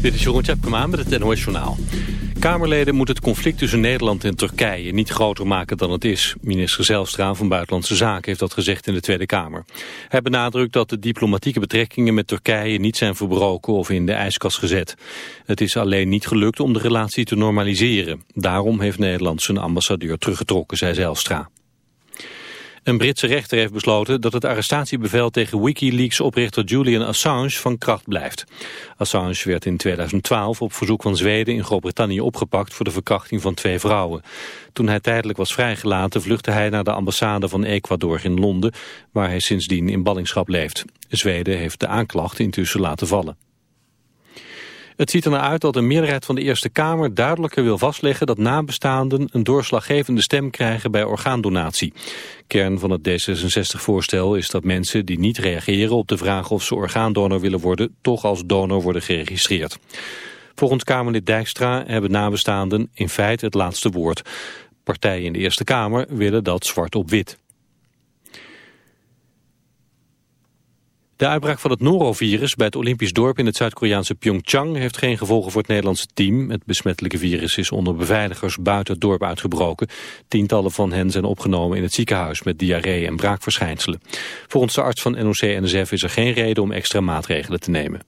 Dit is Jeroen Tjepkema met het NOS Journaal. Kamerleden moeten het conflict tussen Nederland en Turkije niet groter maken dan het is. Minister Zelstra van Buitenlandse Zaken heeft dat gezegd in de Tweede Kamer. Hij benadrukt dat de diplomatieke betrekkingen met Turkije niet zijn verbroken of in de ijskast gezet. Het is alleen niet gelukt om de relatie te normaliseren. Daarom heeft Nederland zijn ambassadeur teruggetrokken, zei Zelstra. Een Britse rechter heeft besloten dat het arrestatiebevel tegen Wikileaks-oprichter Julian Assange van kracht blijft. Assange werd in 2012 op verzoek van Zweden in Groot-Brittannië opgepakt voor de verkrachting van twee vrouwen. Toen hij tijdelijk was vrijgelaten vluchtte hij naar de ambassade van Ecuador in Londen, waar hij sindsdien in ballingschap leeft. Zweden heeft de aanklacht intussen laten vallen. Het ziet er naar uit dat een meerderheid van de Eerste Kamer duidelijker wil vastleggen dat nabestaanden een doorslaggevende stem krijgen bij orgaandonatie. Kern van het D66-voorstel is dat mensen die niet reageren op de vraag of ze orgaandonor willen worden, toch als donor worden geregistreerd. Volgens Kamerlid Dijkstra hebben nabestaanden in feite het laatste woord. Partijen in de Eerste Kamer willen dat zwart op wit. De uitbraak van het norovirus bij het Olympisch dorp in het Zuid-Koreaanse Pyeongchang heeft geen gevolgen voor het Nederlandse team. Het besmettelijke virus is onder beveiligers buiten het dorp uitgebroken. Tientallen van hen zijn opgenomen in het ziekenhuis met diarree en braakverschijnselen. Volgens de arts van NOC-NSF is er geen reden om extra maatregelen te nemen.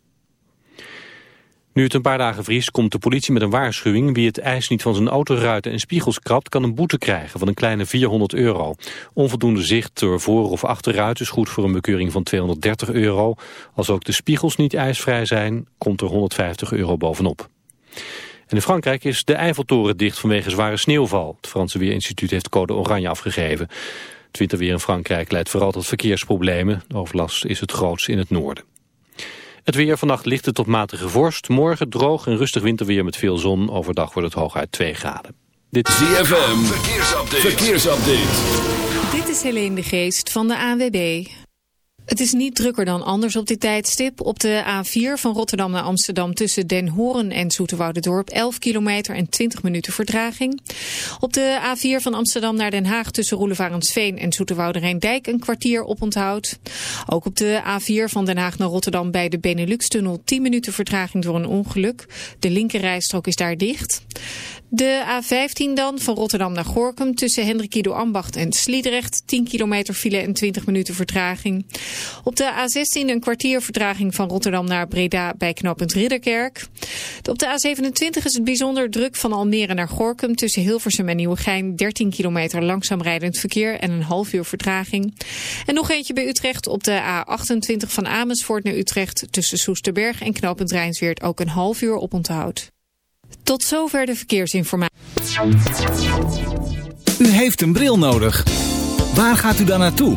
Nu het een paar dagen vriest, komt de politie met een waarschuwing. Wie het ijs niet van zijn autoruiten en spiegels krabt, kan een boete krijgen van een kleine 400 euro. Onvoldoende zicht door voor- of achterruit is goed voor een bekeuring van 230 euro. Als ook de spiegels niet ijsvrij zijn, komt er 150 euro bovenop. En in Frankrijk is de Eiffeltoren dicht vanwege zware sneeuwval. Het Franse Weerinstituut heeft code oranje afgegeven. Het winterweer in Frankrijk leidt vooral tot verkeersproblemen. De overlast is het grootst in het noorden. Het weer vannacht lichte tot matige vorst. Morgen droog en rustig winterweer met veel zon. Overdag wordt het hooguit 2 graden. Dit is ZFM. Verkeersupdate. Verkeersupdate. Dit is Helene de Geest van de ANWB. Het is niet drukker dan anders op dit tijdstip. Op de A4 van Rotterdam naar Amsterdam tussen Den Horen en Zoeterwoudendorp 11 kilometer en 20 minuten vertraging. Op de A4 van Amsterdam naar Den Haag tussen Roelevarensveen en Zoeterwoude Dijk een kwartier op onthoud. Ook op de A4 van Den Haag naar Rotterdam bij de Benelux-tunnel 10 minuten vertraging door een ongeluk. De linkerrijstrook is daar dicht. De A15 dan, van Rotterdam naar Gorkum, tussen Hendrikido Ambacht en Sliedrecht. 10 kilometer file en 20 minuten vertraging. Op de A16 een kwartier vertraging van Rotterdam naar Breda bij knooppunt Ridderkerk. Op de A27 is het bijzonder druk van Almere naar Gorkum, tussen Hilversum en Nieuwegein. 13 kilometer langzaam rijdend verkeer en een half uur vertraging. En nog eentje bij Utrecht op de A28 van Amersfoort naar Utrecht, tussen Soesterberg en knooppunt Rijnsweert ook een half uur op onthoud. Tot zover de verkeersinformatie. U heeft een bril nodig. Waar gaat u dan naartoe?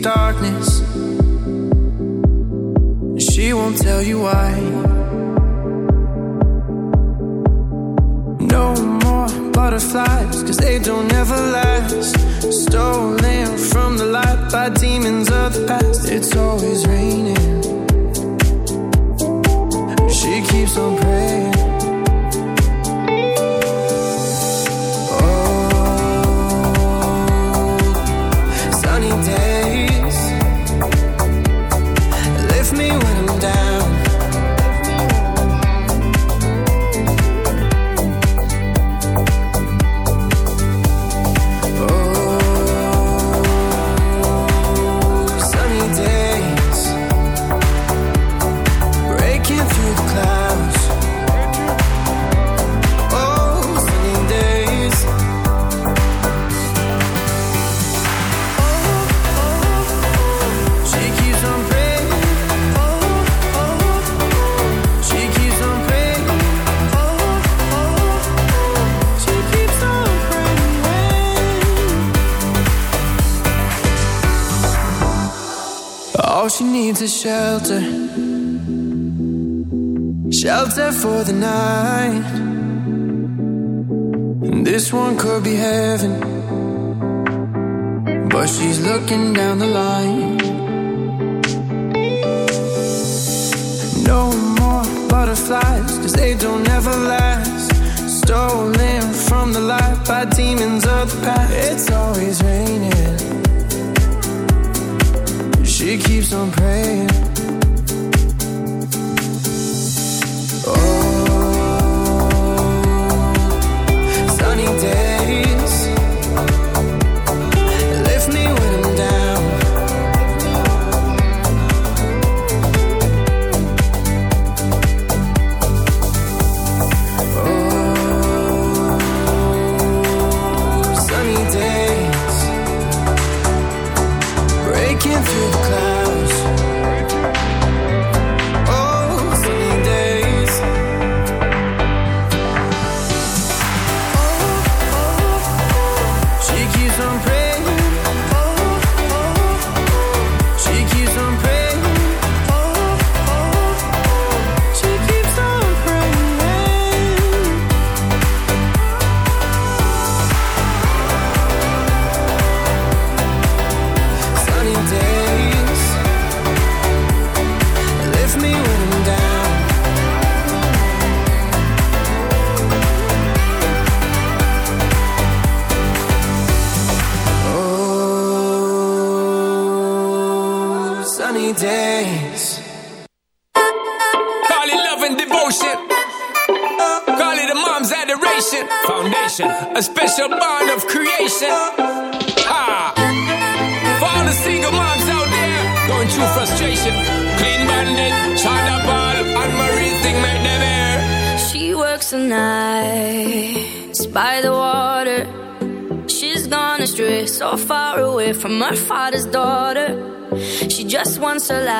darkness. socialize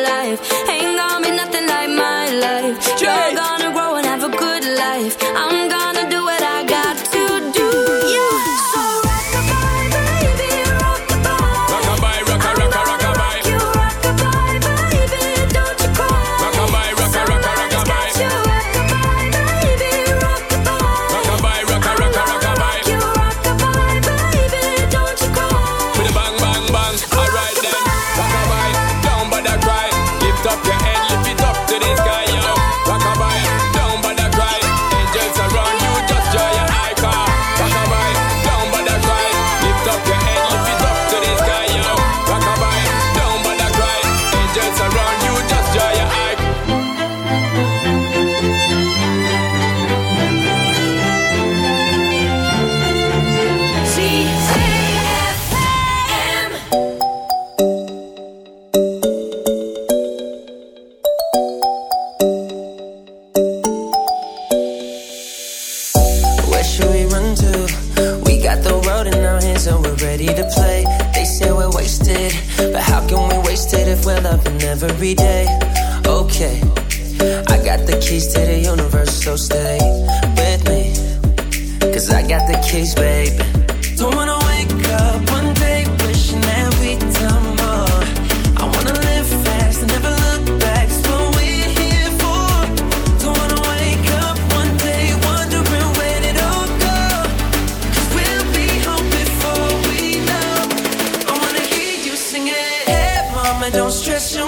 every day. Okay, I got the keys to the universe, so stay with me. Cause I got the keys, baby. Don't wanna wake up one day wishing that we'd more. I wanna live fast, and never look back. It's what we're here for. Don't wanna wake up one day wondering where it all go. Cause we'll be home before we know. I wanna hear you sing it. Hey, mama, don't stress your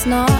it's not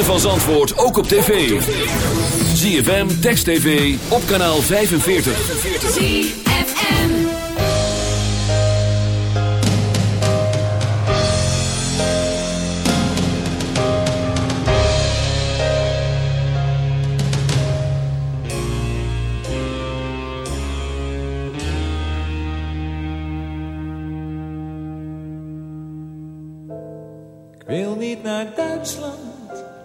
ritme van Zandvoort ook op tv. ZFM, Text TV, op kanaal 45. ZFM. Ik wil niet naar Duitsland,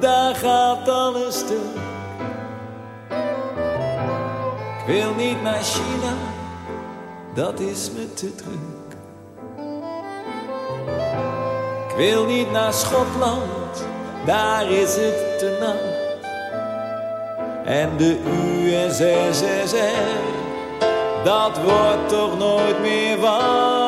daar gaat alles stuk. Ik wil niet naar China, dat is me te druk. Ik wil niet naar Schotland, daar is het te nat. En de USSR, dat wordt toch nooit meer wat.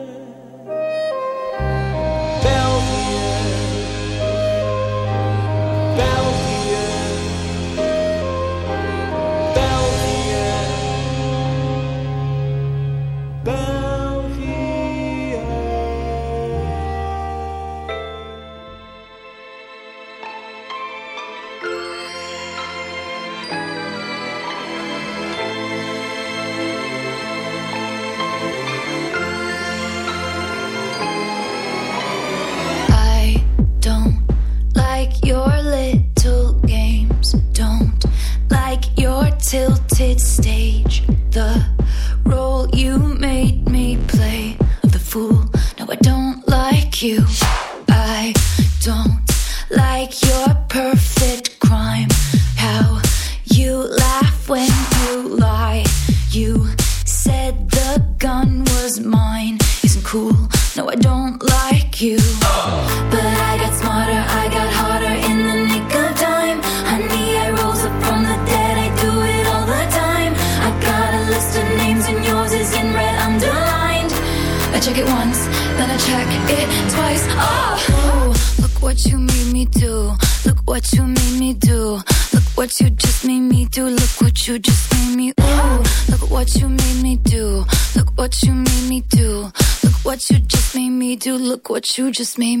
you just made me.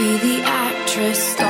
be the actress.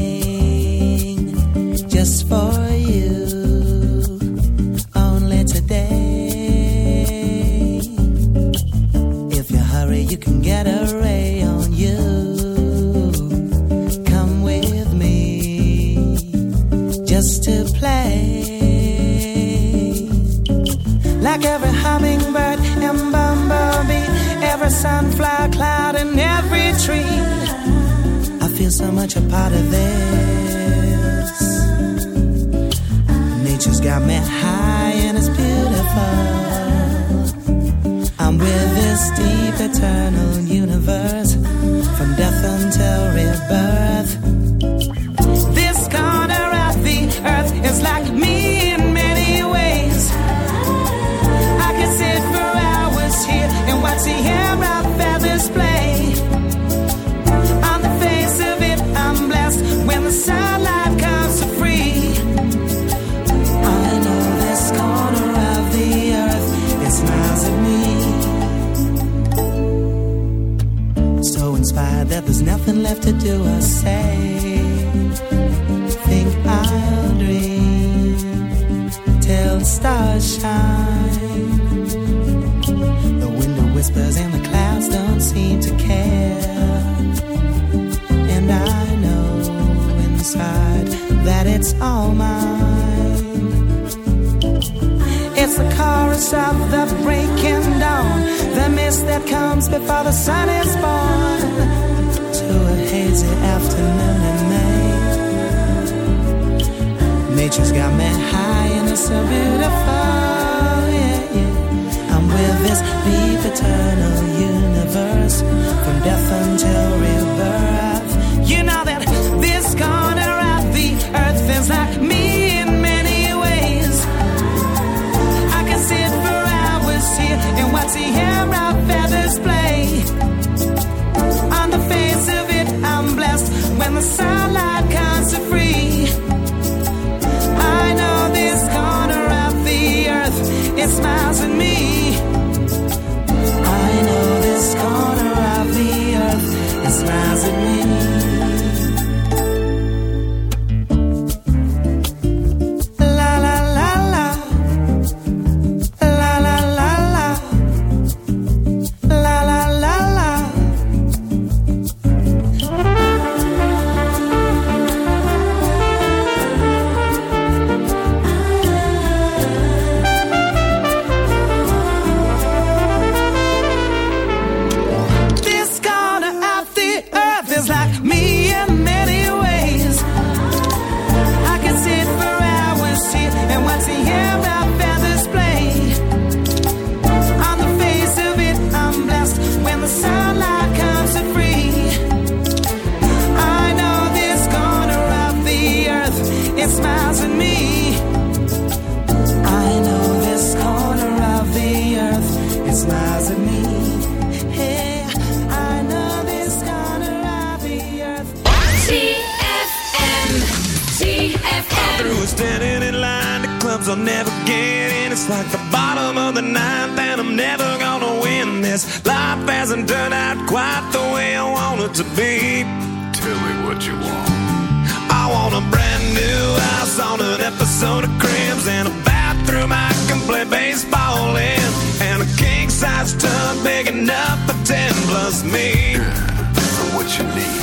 of Cribs and a bathroom I can play baseball in, and a king size tub big enough for ten plus me. So what you need?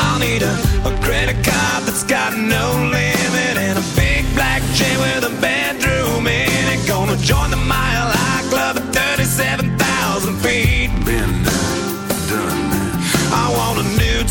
I'll need a, a credit card that's got no limit and a big black chain with a bedroom in it. Gonna join the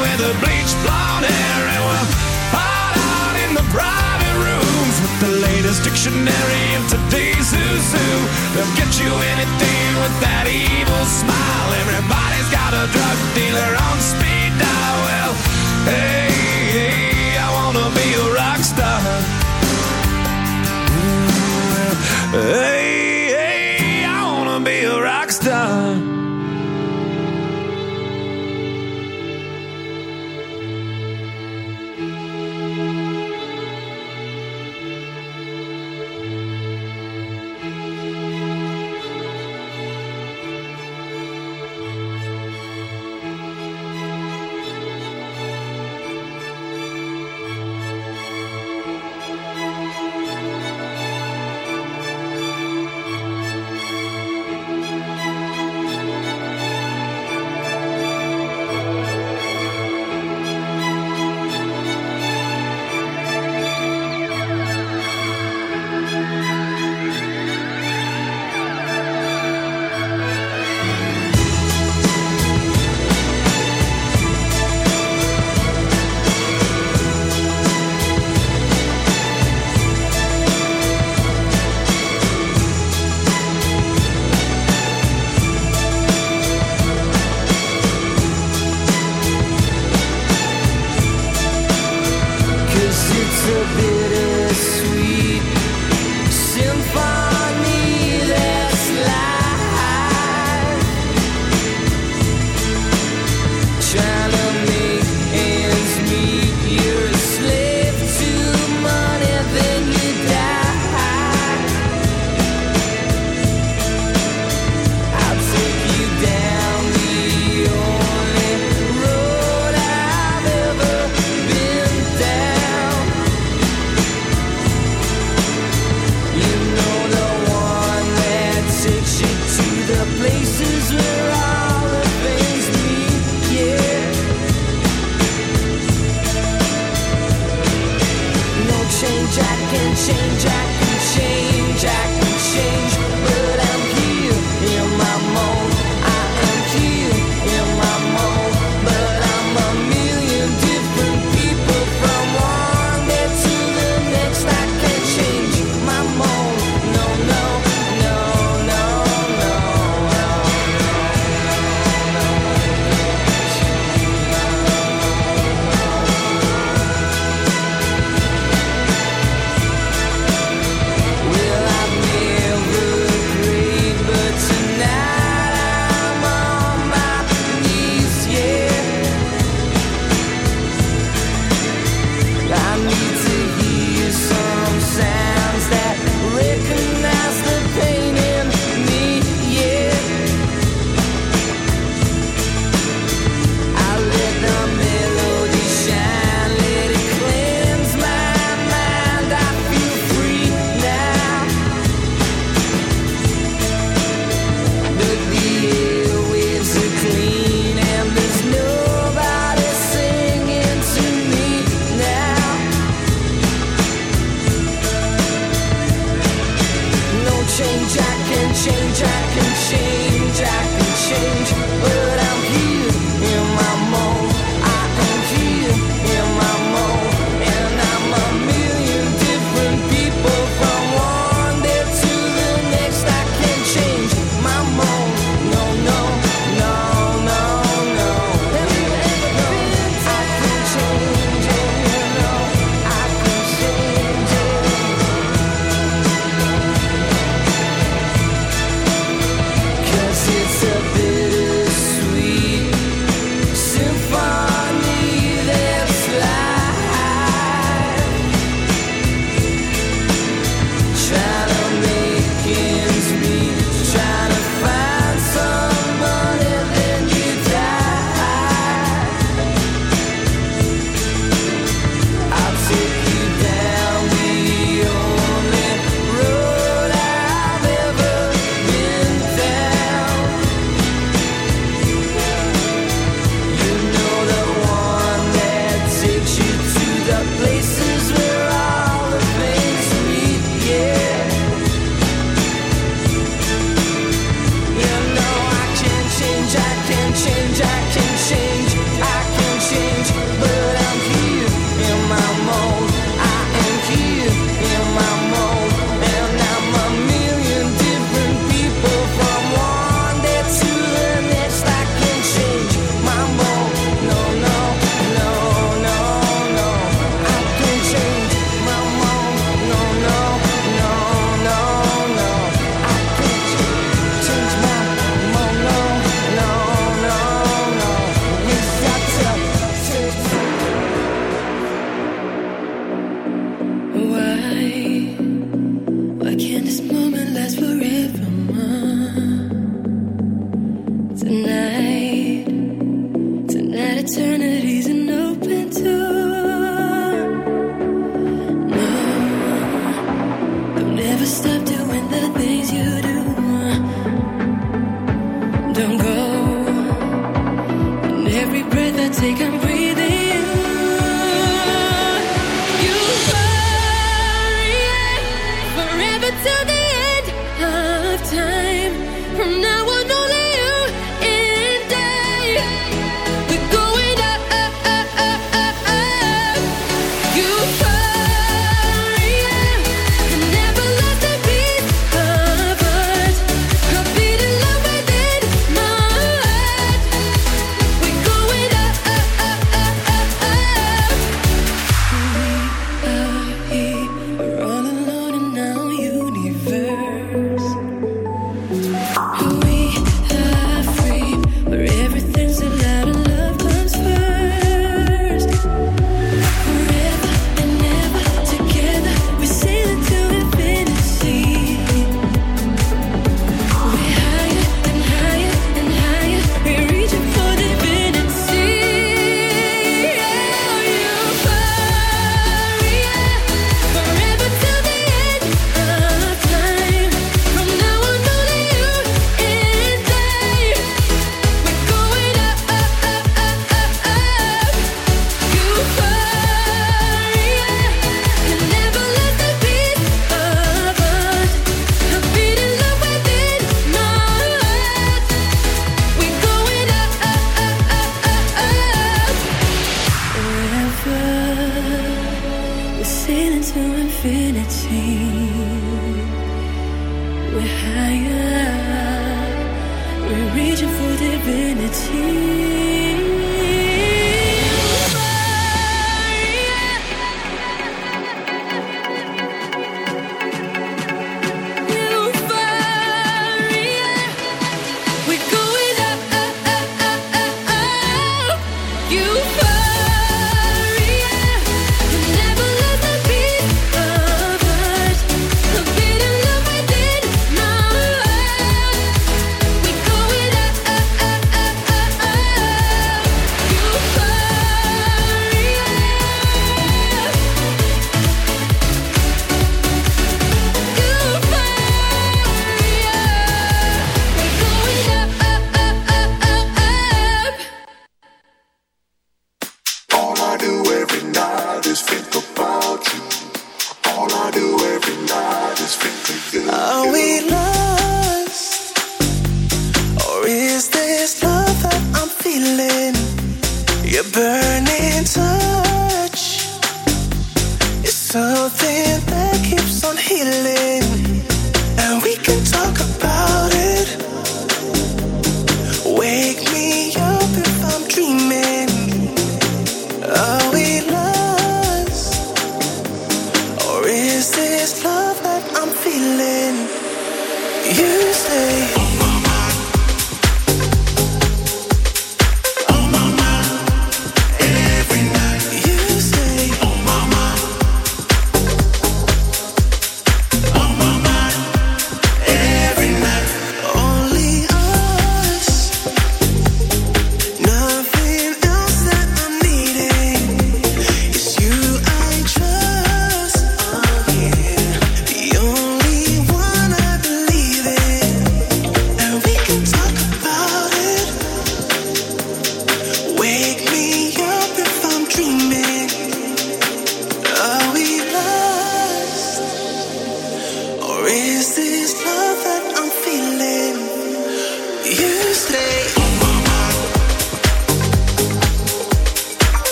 with a bleached blonde hair and we'll hide out in the private rooms with the latest dictionary of today's who's who. They'll get you anything with that evil smile. Everybody's got a drug dealer on speed dial. Well, hey,